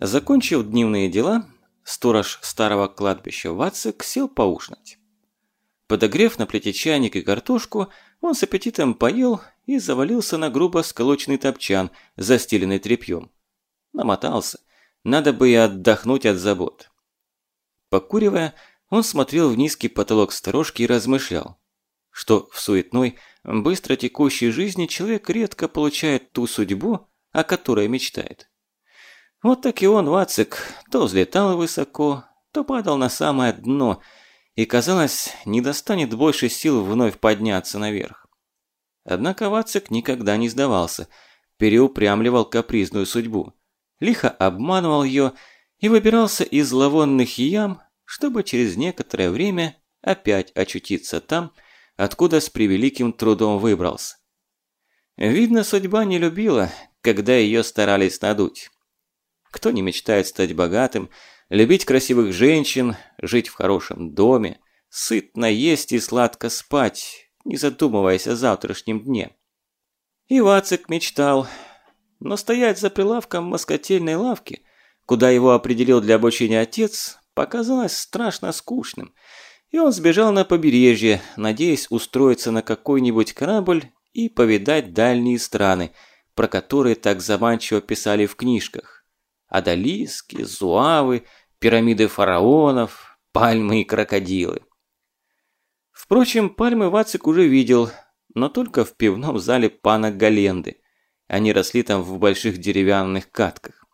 Закончив дневные дела, сторож старого кладбища Вацик сел поужинать. Подогрев на плите чайник и картошку, он с аппетитом поел и завалился на грубо сколоченный топчан, застеленный тряпьем. Намотался. Надо бы и отдохнуть от забот. Покуривая, он смотрел в низкий потолок сторожки и размышлял, что в суетной, быстро текущей жизни человек редко получает ту судьбу, о которой мечтает. Вот так и он, Вацик, то взлетал высоко, то падал на самое дно, и, казалось, не достанет больше сил вновь подняться наверх. Однако Вацик никогда не сдавался, переупрямливал капризную судьбу, лихо обманывал ее и выбирался из зловонных ям, чтобы через некоторое время опять очутиться там, откуда с превеликим трудом выбрался. Видно, судьба не любила, когда ее старались надуть. Кто не мечтает стать богатым, любить красивых женщин, жить в хорошем доме, сытно есть и сладко спать, не задумываясь о завтрашнем дне. И Вацик мечтал, но стоять за прилавком москотельной лавки, куда его определил для обучения отец, показалось страшно скучным, и он сбежал на побережье, надеясь устроиться на какой-нибудь корабль и повидать дальние страны, про которые так заманчиво писали в книжках. Адалиски, зуавы, пирамиды фараонов, пальмы и крокодилы. Впрочем, пальмы Вацик уже видел, но только в пивном зале пана Галенды. Они росли там в больших деревянных катках.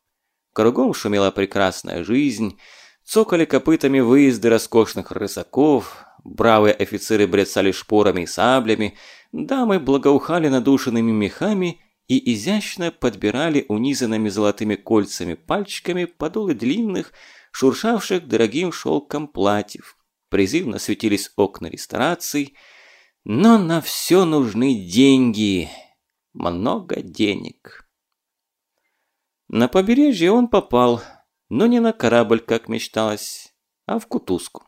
Кругом шумела прекрасная жизнь, цокали копытами выезды роскошных рысаков, бравые офицеры брецали шпорами и саблями, дамы благоухали надушенными мехами и изящно подбирали унизанными золотыми кольцами пальчиками подолы длинных, шуршавших дорогим шелком платьев. Призывно светились окна рестораций, но на все нужны деньги, много денег. На побережье он попал, но не на корабль, как мечталось, а в кутузку.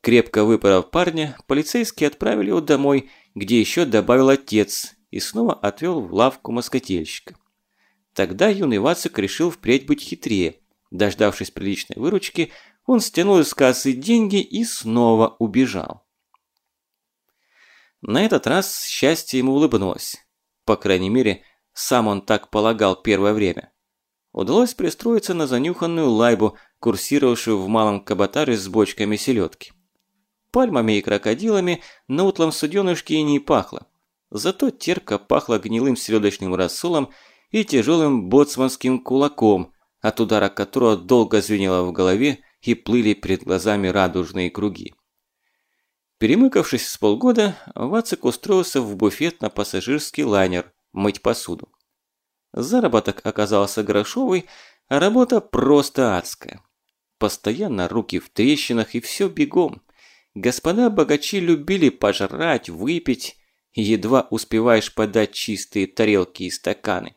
Крепко выпоров парня, полицейские отправили его домой, где еще добавил отец, и снова отвел в лавку москотельщика. Тогда юный Вацик решил впредь быть хитрее. Дождавшись приличной выручки, он стянул из кассы деньги и снова убежал. На этот раз счастье ему улыбнулось. По крайней мере, сам он так полагал первое время. Удалось пристроиться на занюханную лайбу, курсировавшую в малом каботаже с бочками селедки. Пальмами и крокодилами на утлом суденышке и не пахло. Зато терка пахла гнилым селедочным рассолом и тяжелым боцманским кулаком, от удара которого долго звенело в голове и плыли перед глазами радужные круги. Перемыкавшись с полгода, Вацик устроился в буфет на пассажирский лайнер мыть посуду. Заработок оказался грошовый, а работа просто адская. Постоянно руки в трещинах и все бегом. Господа богачи любили пожрать, выпить, едва успеваешь подать чистые тарелки и стаканы.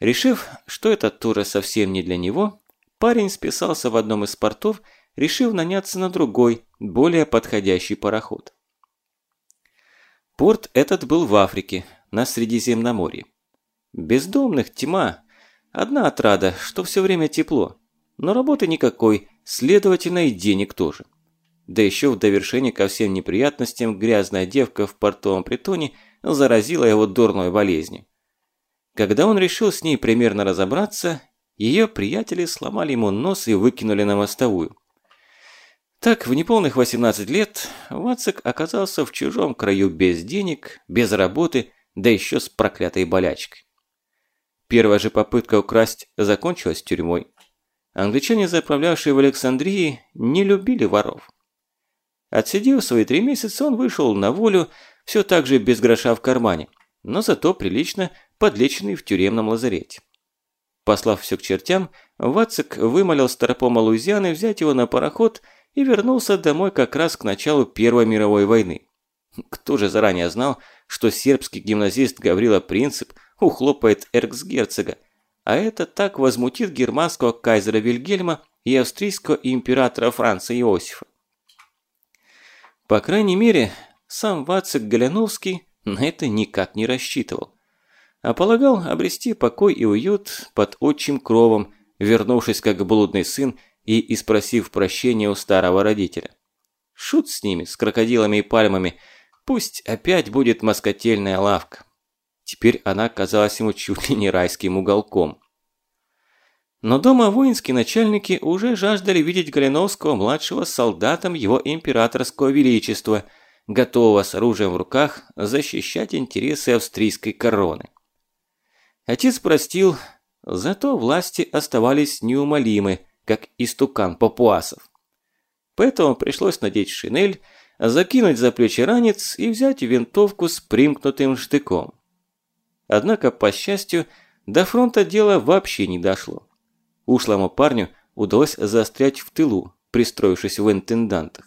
Решив, что эта тура совсем не для него, парень списался в одном из портов, решив наняться на другой, более подходящий пароход. Порт этот был в Африке, на Средиземноморье. Бездомных тьма. Одна отрада, что все время тепло. Но работы никакой, следовательно и денег тоже. Да еще в довершение ко всем неприятностям грязная девка в портовом притоне заразила его дурной болезнью. Когда он решил с ней примерно разобраться, ее приятели сломали ему нос и выкинули на мостовую. Так, в неполных 18 лет Вацик оказался в чужом краю без денег, без работы, да еще с проклятой болячкой. Первая же попытка украсть закончилась тюрьмой. Англичане, заправлявшие в Александрии, не любили воров. Отсидев свои три месяца, он вышел на волю, все так же без гроша в кармане, но зато прилично подлеченный в тюремном лазарете. Послав все к чертям, Вацик вымолил Старпома Луизианы взять его на пароход и вернулся домой как раз к началу Первой мировой войны. Кто же заранее знал, что сербский гимназист Гаврила Принцип ухлопает эрксгерцога, а это так возмутит германского кайзера Вильгельма и австрийского императора Франца Иосифа. По крайней мере, сам Вацик Галяновский на это никак не рассчитывал. а полагал обрести покой и уют под отчим кровом, вернувшись как блудный сын и испросив прощения у старого родителя. Шут с ними, с крокодилами и пальмами, пусть опять будет москотельная лавка. Теперь она казалась ему чуть ли не райским уголком. Но дома воинские начальники уже жаждали видеть Галиновского-младшего солдатом его императорского величества, готового с оружием в руках защищать интересы австрийской короны. Отец простил, зато власти оставались неумолимы, как истукан папуасов. Поэтому пришлось надеть шинель, закинуть за плечи ранец и взять винтовку с примкнутым штыком. Однако, по счастью, до фронта дело вообще не дошло. Ушлому парню удалось застрять в тылу, пристроившись в интендантах.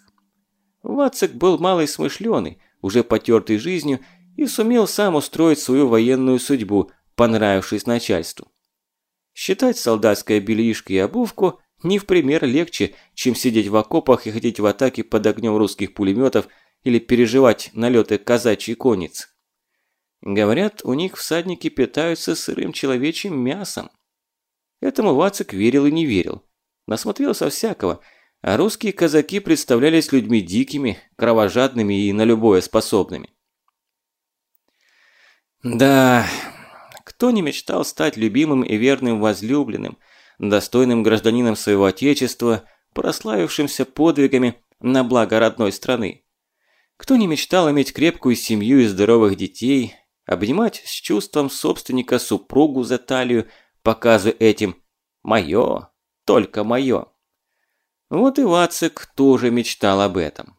Вацик был малый смышленый, уже потертый жизнью, и сумел сам устроить свою военную судьбу, понравившись начальству. Считать солдатское бельишко и обувку не в пример легче, чем сидеть в окопах и ходить в атаке под огнем русских пулеметов или переживать налеты казачьей конницы. Говорят, у них всадники питаются сырым человечьим мясом. Этому Вацик верил и не верил. Насмотрелся всякого, а русские казаки представлялись людьми дикими, кровожадными и на любое способными. Да, кто не мечтал стать любимым и верным возлюбленным, достойным гражданином своего отечества, прославившимся подвигами на благо родной страны? Кто не мечтал иметь крепкую семью и здоровых детей, обнимать с чувством собственника супругу за талию, показывая этим «моё, только моё». Вот и Вацик тоже мечтал об этом.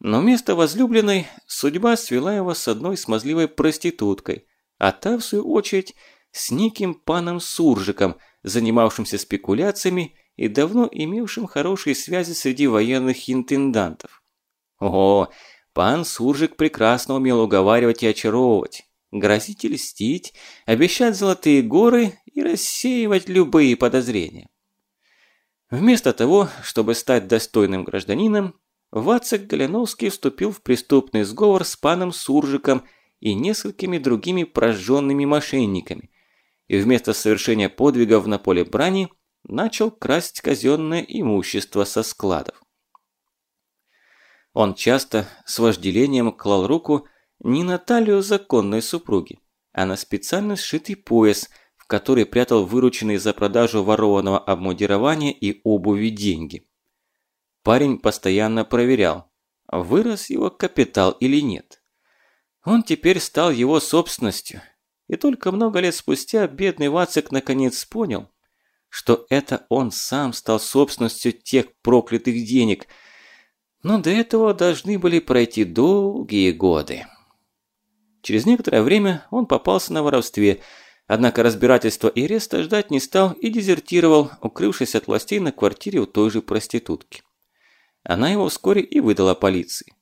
Но вместо возлюбленной судьба свела его с одной смазливой проституткой, а та, в свою очередь, с неким паном Суржиком, занимавшимся спекуляциями и давно имевшим хорошие связи среди военных интендантов. О, Пан Суржик прекрасно умел уговаривать и очаровывать, грозить и льстить, обещать золотые горы и рассеивать любые подозрения. Вместо того, чтобы стать достойным гражданином, Вацик Галиновский вступил в преступный сговор с паном Суржиком и несколькими другими прожженными мошенниками, и вместо совершения подвигов на поле брани начал красть казенное имущество со складов. Он часто с вожделением клал руку не на талию законной супруги, а на специально сшитый пояс, в который прятал вырученные за продажу ворованного обмундирования и обуви деньги. Парень постоянно проверял, вырос его капитал или нет. Он теперь стал его собственностью, и только много лет спустя бедный Вацик наконец понял, что это он сам стал собственностью тех проклятых денег – но до этого должны были пройти долгие годы. Через некоторое время он попался на воровстве, однако разбирательства и ареста ждать не стал и дезертировал, укрывшись от властей на квартире у той же проститутки. Она его вскоре и выдала полиции.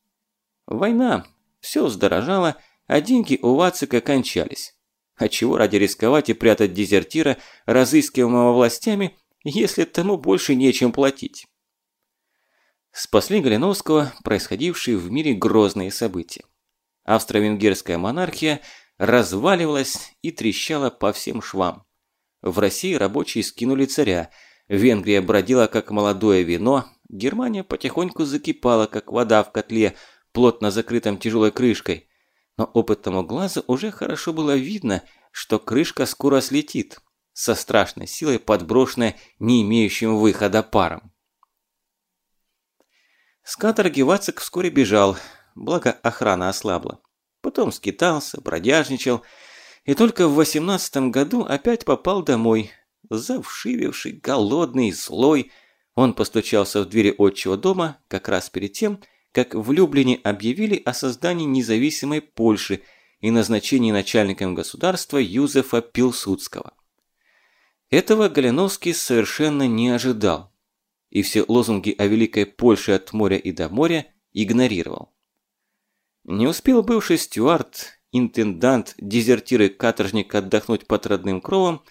Война, все вздорожало, а деньги у Вацика кончались. А чего ради рисковать и прятать дезертира, разыскиваемого властями, если тому больше нечем платить? спасли Галиновского происходившие в мире грозные события. Австро-венгерская монархия разваливалась и трещала по всем швам. В России рабочие скинули царя, Венгрия бродила как молодое вино, Германия потихоньку закипала, как вода в котле, плотно закрытом тяжелой крышкой. Но опытному глазу уже хорошо было видно, что крышка скоро слетит, со страшной силой подброшенная не имеющим выхода паром. С каторги Вацик вскоре бежал, благо охрана ослабла. Потом скитался, бродяжничал, и только в восемнадцатом году опять попал домой. Завшививший, голодный, злой, он постучался в двери отчего дома как раз перед тем, как в Люблине объявили о создании независимой Польши и назначении начальником государства Юзефа Пилсудского. Этого Галиновский совершенно не ожидал и все лозунги о Великой Польше от моря и до моря игнорировал. Не успел бывший стюард, интендант, дезертир и каторжник отдохнуть под родным кровом,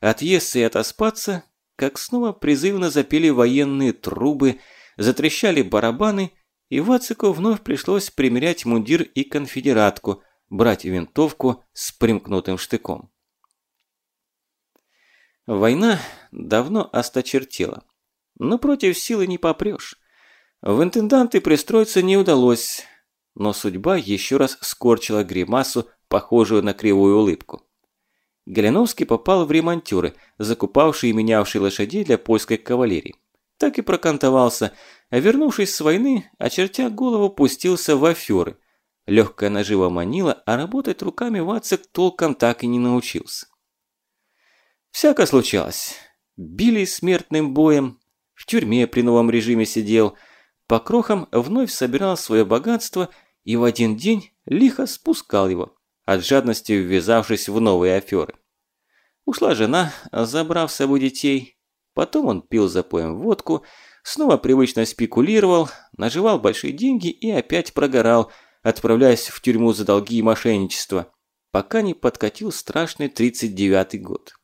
отъесться и отоспаться, как снова призывно запели военные трубы, затрещали барабаны, и Вацику вновь пришлось примерять мундир и конфедератку, брать винтовку с примкнутым штыком. Война давно осточертела, но против силы не попрешь. В интенданты пристроиться не удалось, но судьба еще раз скорчила гримасу, похожую на кривую улыбку. Галиновский попал в ремонтюры, закупавшие и менявшие лошадей для польской кавалерии. Так и прокантовался, а вернувшись с войны, очертя голову, пустился в аферы. Легкая нажива манила, а работать руками Вацик толком так и не научился. Всяко случалось. Били смертным боем, в тюрьме при новом режиме сидел, по крохам вновь собирал свое богатство и в один день лихо спускал его, от жадности ввязавшись в новые аферы. Ушла жена, забрав с собой детей, потом он пил запоем водку, снова привычно спекулировал, наживал большие деньги и опять прогорал, отправляясь в тюрьму за долги и мошенничество, пока не подкатил страшный 39-й год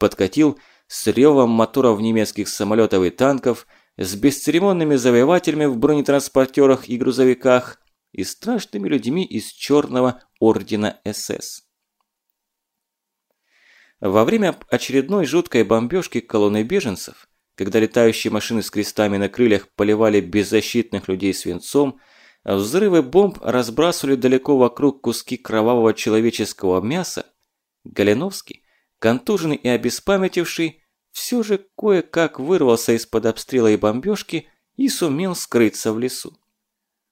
подкатил с ревом моторов немецких самолетов и танков, с бесцеремонными завоевателями в бронетранспортерах и грузовиках и страшными людьми из черного ордена СС. Во время очередной жуткой бомбежки колонны беженцев, когда летающие машины с крестами на крыльях поливали беззащитных людей свинцом, взрывы бомб разбрасывали далеко вокруг куски кровавого человеческого мяса, Галиновский контуженный и обеспамятивший, все же кое-как вырвался из-под обстрела и бомбежки и сумел скрыться в лесу.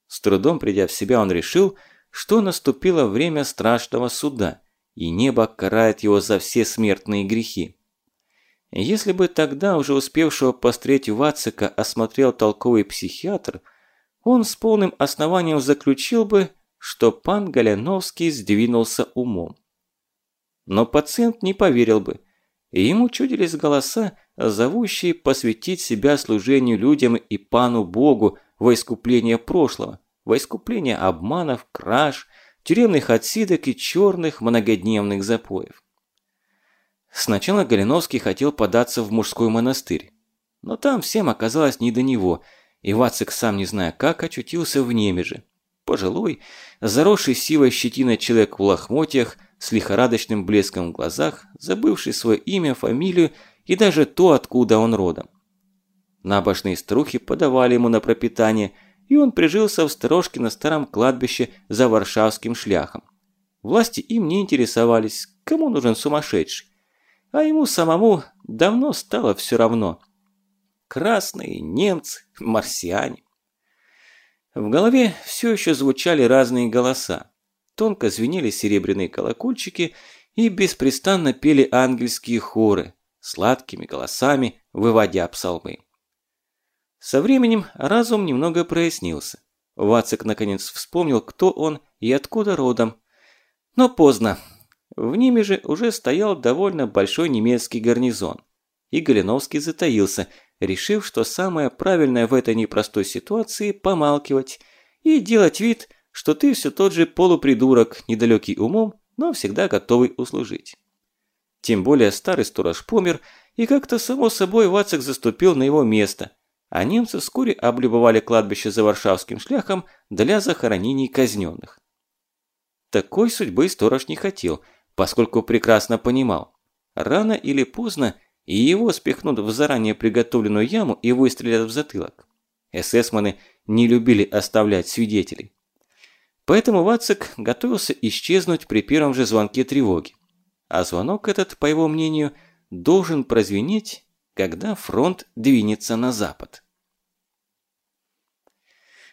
С трудом придя в себя, он решил, что наступило время страшного суда, и небо карает его за все смертные грехи. Если бы тогда уже успевшего постреть Вацика осмотрел толковый психиатр, он с полным основанием заключил бы, что пан Галяновский сдвинулся умом. Но пациент не поверил бы. И ему чудились голоса, зовущие посвятить себя служению людям и пану Богу во искупление прошлого, во искупление обманов, краж, тюремных отсидок и черных многодневных запоев. Сначала Галиновский хотел податься в мужской монастырь, но там всем оказалось не до него, и Вацик, сам не зная как, очутился в Немеже. Пожилой, заросший сивой щетиной человек в лохмотьях – с лихорадочным блеском в глазах, забывший свое имя, фамилию и даже то, откуда он родом. Набожные струхи подавали ему на пропитание, и он прижился в сторожке на старом кладбище за варшавским шляхом. Власти им не интересовались, кому нужен сумасшедший. А ему самому давно стало все равно. Красные, немцы, марсиане. В голове все еще звучали разные голоса тонко звенели серебряные колокольчики и беспрестанно пели ангельские хоры, сладкими голосами выводя псалмы. Со временем разум немного прояснился. Вацик наконец вспомнил, кто он и откуда родом. Но поздно. В ними же уже стоял довольно большой немецкий гарнизон. И Галиновский затаился, решив, что самое правильное в этой непростой ситуации – помалкивать и делать вид, что ты все тот же полупридурок, недалекий умом, но всегда готовый услужить. Тем более старый сторож помер, и как-то само собой Вацик заступил на его место, а немцы вскоре облюбовали кладбище за Варшавским шляхом для захоронений казненных. Такой судьбы сторож не хотел, поскольку прекрасно понимал, рано или поздно и его спихнут в заранее приготовленную яму и выстрелят в затылок. Эсэсманы не любили оставлять свидетелей. Поэтому Вацик готовился исчезнуть при первом же звонке тревоги. А звонок этот, по его мнению, должен прозвенеть, когда фронт двинется на запад.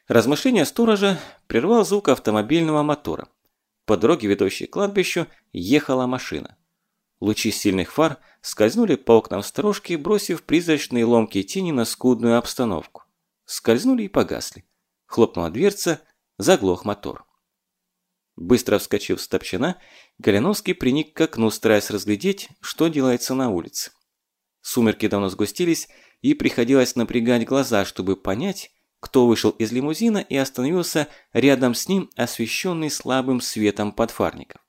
Размышления сторожа прервал звук автомобильного мотора. По дороге, ведущей к кладбищу, ехала машина. Лучи сильных фар скользнули по окнам сторожки, бросив призрачные ломкие тени на скудную обстановку. Скользнули и погасли. Хлопнула дверца, заглох мотор. Быстро вскочив с топчина, Галиновский приник к окну, стараясь разглядеть, что делается на улице. Сумерки давно сгустились, и приходилось напрягать глаза, чтобы понять, кто вышел из лимузина и остановился рядом с ним, освещенный слабым светом подфарников.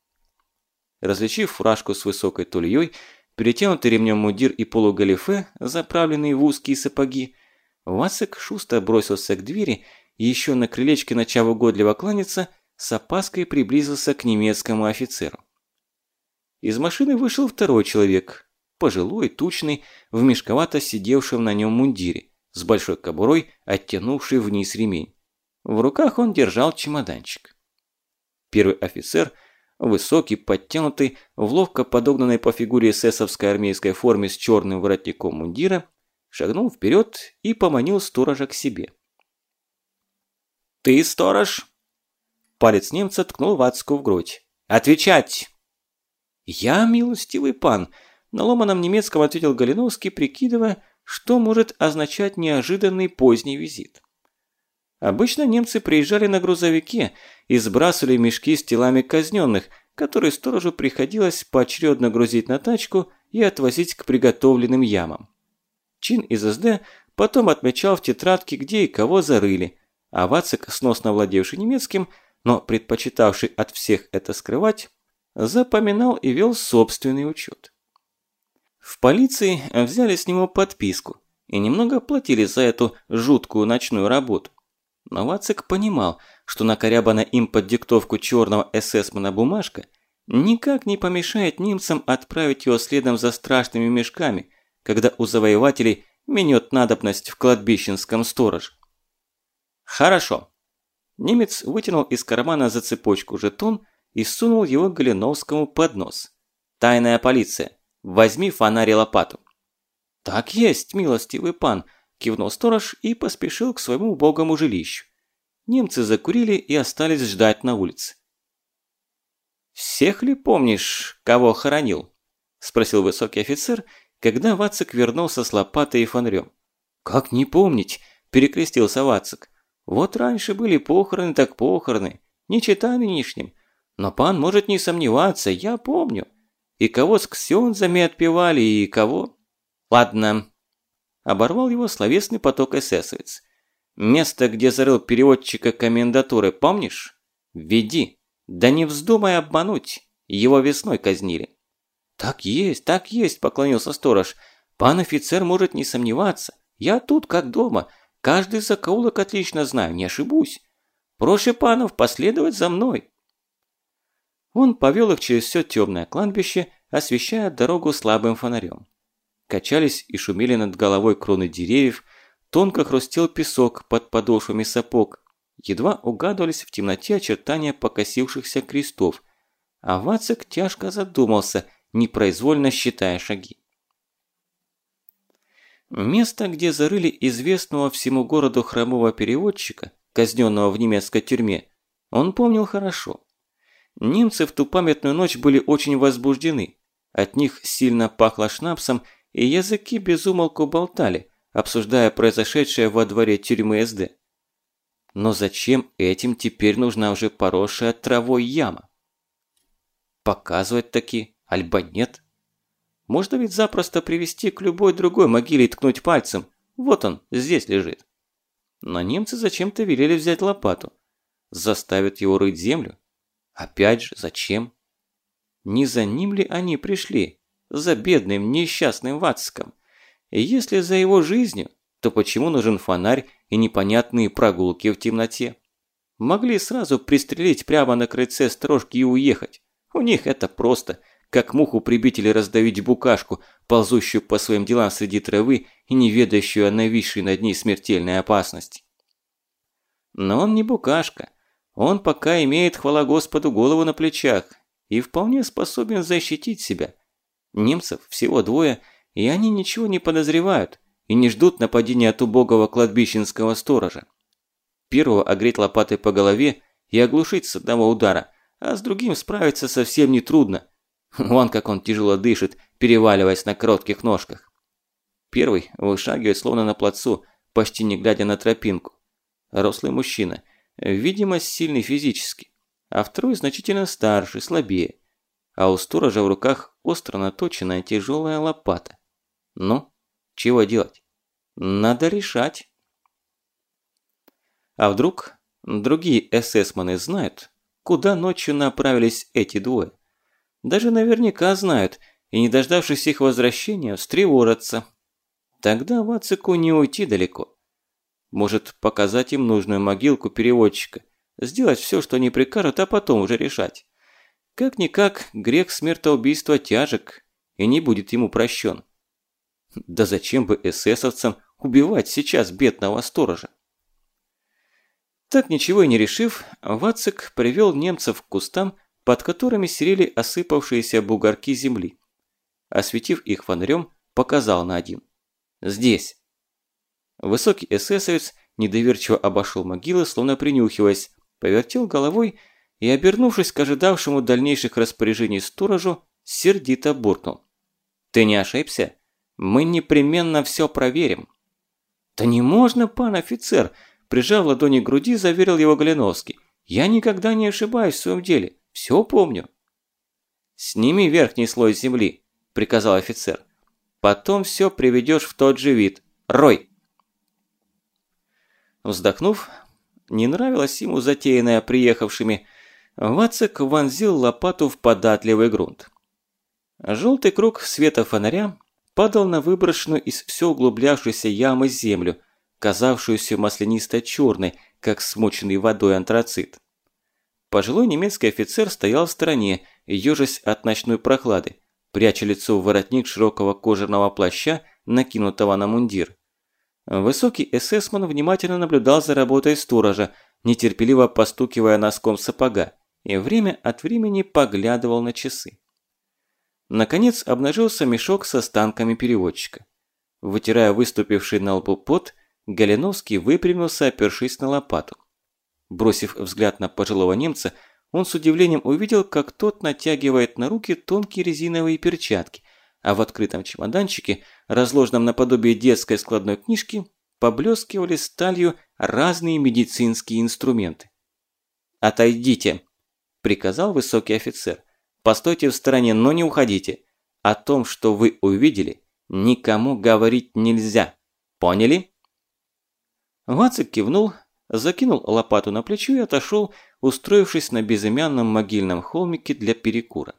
Различив фуражку с высокой тульей, перетянутый ремнем мудир и полугалифе, заправленные в узкие сапоги, Васек шустро бросился к двери еще на крылечке, начав угодливо кланяться, с опаской приблизился к немецкому офицеру. Из машины вышел второй человек, пожилой, тучный, в мешковато сидевшем на нем мундире, с большой кобурой, оттянувший вниз ремень. В руках он держал чемоданчик. Первый офицер, высокий, подтянутый, в ловко подогнанной по фигуре эсэсовской армейской форме с черным воротником мундира, шагнул вперед и поманил сторожа к себе. «Ты сторож?» Палец немца ткнул Вацку в грудь. «Отвечать!» «Я милостивый пан», – на ломаном немецком ответил Галиновский, прикидывая, что может означать неожиданный поздний визит. Обычно немцы приезжали на грузовике и сбрасывали мешки с телами казненных, которые сторожу приходилось поочередно грузить на тачку и отвозить к приготовленным ямам. Чин из СД потом отмечал в тетрадке, где и кого зарыли, а Вацик, сносно владевший немецким, но предпочитавший от всех это скрывать, запоминал и вел собственный учет. В полиции взяли с него подписку и немного платили за эту жуткую ночную работу. Но Вацик понимал, что накорябана им под диктовку черного эсэсмана бумажка никак не помешает немцам отправить его следом за страшными мешками, когда у завоевателей минет надобность в кладбищенском стороже. «Хорошо». Немец вытянул из кармана за цепочку жетон и сунул его Галиновскому под нос. «Тайная полиция, возьми фонарь и лопату». «Так есть, милостивый пан», – кивнул сторож и поспешил к своему убогому жилищу. Немцы закурили и остались ждать на улице. «Всех ли помнишь, кого хоронил?» – спросил высокий офицер, когда Вацик вернулся с лопатой и фонарем. «Как не помнить?» – перекрестился Вацик. «Вот раньше были похороны так похороны, не чита нынешним. Но пан может не сомневаться, я помню. И кого с ксензами отпевали, и кого... Ладно. Оборвал его словесный поток эсэсовец. Место, где зарыл переводчика комендатуры, помнишь? Веди. Да не вздумай обмануть. Его весной казнили. Так есть, так есть, поклонился сторож. Пан офицер может не сомневаться. Я тут как дома. Каждый закоулок отлично знаю, не ошибусь. Проще панов последовать за мной. Он повел их через все темное кладбище, освещая дорогу слабым фонарем. Качались и шумели над головой кроны деревьев, тонко хрустел песок под подошвами сапог, едва угадывались в темноте очертания покосившихся крестов, а Вацик тяжко задумался, непроизвольно считая шаги. Место, где зарыли известного всему городу хромого переводчика, казненного в немецкой тюрьме, он помнил хорошо. Немцы в ту памятную ночь были очень возбуждены. От них сильно пахло шнапсом, и языки безумолку болтали, обсуждая произошедшее во дворе тюрьмы СД. Но зачем этим теперь нужна уже поросшая травой яма? Показывать таки, альба нет? Можно ведь запросто привести к любой другой могиле и ткнуть пальцем. Вот он, здесь лежит. Но немцы зачем-то велели взять лопату. Заставят его рыть землю Опять же, зачем? Не за ним ли они пришли? За бедным, несчастным Ватском? И если за его жизнью, то почему нужен фонарь и непонятные прогулки в темноте? Могли сразу пристрелить прямо на крыльце строжки и уехать. У них это просто, как муху прибить или раздавить букашку, ползущую по своим делам среди травы и не ведающую о нависшей над ней смертельной опасности. Но он не букашка. Он пока имеет, хвала Господу, голову на плечах и вполне способен защитить себя. Немцев всего двое, и они ничего не подозревают и не ждут нападения от убогого кладбищенского сторожа. Первого огреть лопатой по голове и оглушить с одного удара, а с другим справиться совсем нетрудно. Вон как он тяжело дышит, переваливаясь на коротких ножках. Первый вышагивает словно на плацу, почти не глядя на тропинку. Рослый мужчина – видимо, сильный физически, а второй значительно старше, слабее, а у сторожа в руках остро наточенная тяжелая лопата. Ну, чего делать? Надо решать. А вдруг другие эсэсманы знают, куда ночью направились эти двое? Даже наверняка знают, и не дождавшись их возвращения, встревожатся. Тогда Вацику не уйти далеко. Может, показать им нужную могилку переводчика, Сделать все, что не прикажут, а потом уже решать. Как-никак, грех смертоубийства тяжек и не будет ему прощен. Да зачем бы эсэсовцам убивать сейчас бедного сторожа? Так ничего и не решив, Вацик привел немцев к кустам, под которыми серели осыпавшиеся бугорки земли. Осветив их фонарем, показал на один. «Здесь». Высокий эсэсовец недоверчиво обошел могилы, словно принюхиваясь, повертел головой и, обернувшись к ожидавшему дальнейших распоряжений сторожу, сердито буркнул. «Ты не ошибся? Мы непременно все проверим». «Да не можно, пан офицер!» Прижав ладони к груди, заверил его Галиновский. «Я никогда не ошибаюсь в своем деле. Все помню». «Сними верхний слой земли», – приказал офицер. «Потом все приведешь в тот же вид. Рой!» Вздохнув, не нравилось ему затеянное приехавшими, Вацик вонзил лопату в податливый грунт. Желтый круг света фонаря падал на выброшенную из все углублявшейся ямы землю, казавшуюся маслянисто-черной, как смоченный водой антрацит. Пожилой немецкий офицер стоял в стороне, ежась от ночной прохлады, пряча лицо в воротник широкого кожаного плаща, накинутого на мундир. Высокий эсэсман внимательно наблюдал за работой сторожа, нетерпеливо постукивая носком сапога, и время от времени поглядывал на часы. Наконец обнажился мешок с останками переводчика. Вытирая выступивший на лбу пот, Галиновский выпрямился, опершись на лопату. Бросив взгляд на пожилого немца, он с удивлением увидел, как тот натягивает на руки тонкие резиновые перчатки, а в открытом чемоданчике, разложенном наподобие детской складной книжки, поблескивали сталью разные медицинские инструменты. «Отойдите!» – приказал высокий офицер. «Постойте в стороне, но не уходите. О том, что вы увидели, никому говорить нельзя. Поняли?» Вацик кивнул, закинул лопату на плечо и отошел, устроившись на безымянном могильном холмике для перекура.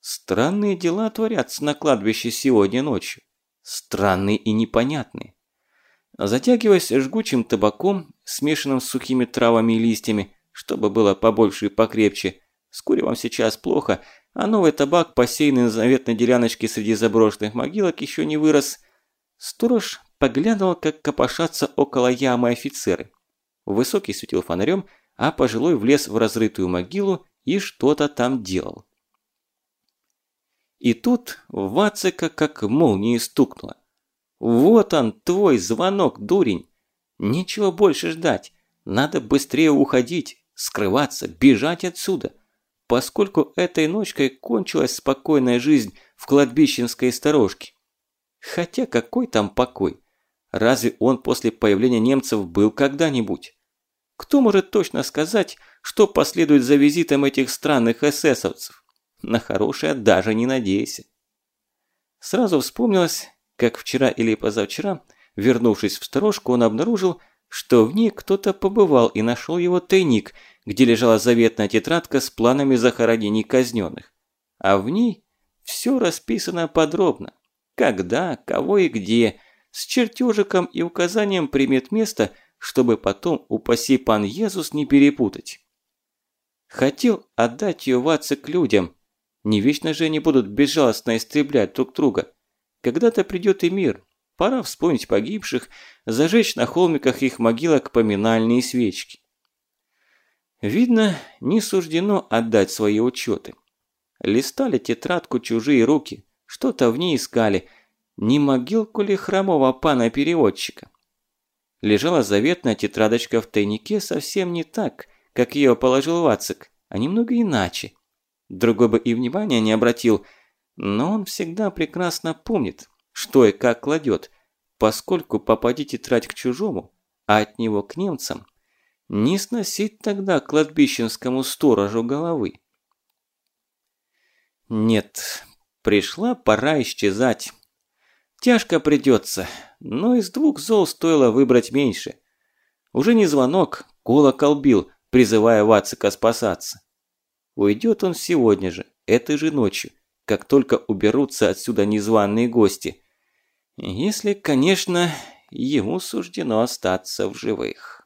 Странные дела творятся на кладбище сегодня ночью. Странные и непонятные. Затягиваясь жгучим табаком, смешанным с сухими травами и листьями, чтобы было побольше и покрепче, с куревом сейчас плохо, а новый табак, посеянный на заветной деляночке среди заброшенных могилок, еще не вырос. Сторож поглядывал, как копошатся около ямы офицеры. Высокий светил фонарем, а пожилой влез в разрытую могилу и что-то там делал. И тут Вацика как молнией стукнуло. «Вот он, твой звонок, дурень! Нечего больше ждать. Надо быстрее уходить, скрываться, бежать отсюда. Поскольку этой ночкой кончилась спокойная жизнь в кладбищенской сторожке. Хотя какой там покой? Разве он после появления немцев был когда-нибудь? Кто может точно сказать, что последует за визитом этих странных эсэсовцев? На хорошее даже не надейся. Сразу вспомнилось, как вчера или позавчера, вернувшись в сторожку, он обнаружил, что в ней кто-то побывал и нашел его тайник, где лежала заветная тетрадка с планами захоронений казненных. А в ней все расписано подробно. Когда, кого и где – с чертежиком и указанием примет места, чтобы потом, упаси пан Иисус, не перепутать. Хотел отдать ее ватце к людям. Не вечно же они будут безжалостно истреблять друг друга. Когда-то придет и мир. Пора вспомнить погибших, зажечь на холмиках их могилок поминальные свечки. Видно, не суждено отдать свои учеты. Листали тетрадку чужие руки, что-то в ней искали – не могилку ли хромого пана-переводчика? Лежала заветная тетрадочка в тайнике совсем не так, как ее положил Вацик, а немного иначе. Другой бы и внимания не обратил, но он всегда прекрасно помнит, что и как кладет, поскольку попади тетрадь к чужому, а от него к немцам, не сносить тогда кладбищенскому сторожу головы. Нет, пришла пора исчезать. Тяжко придется, но из двух зол стоило выбрать меньше. Уже не звонок, колокол бил, призывая Вацика спасаться. Уйдет он сегодня же, этой же ночью, как только уберутся отсюда незваные гости. Если, конечно, ему суждено остаться в живых.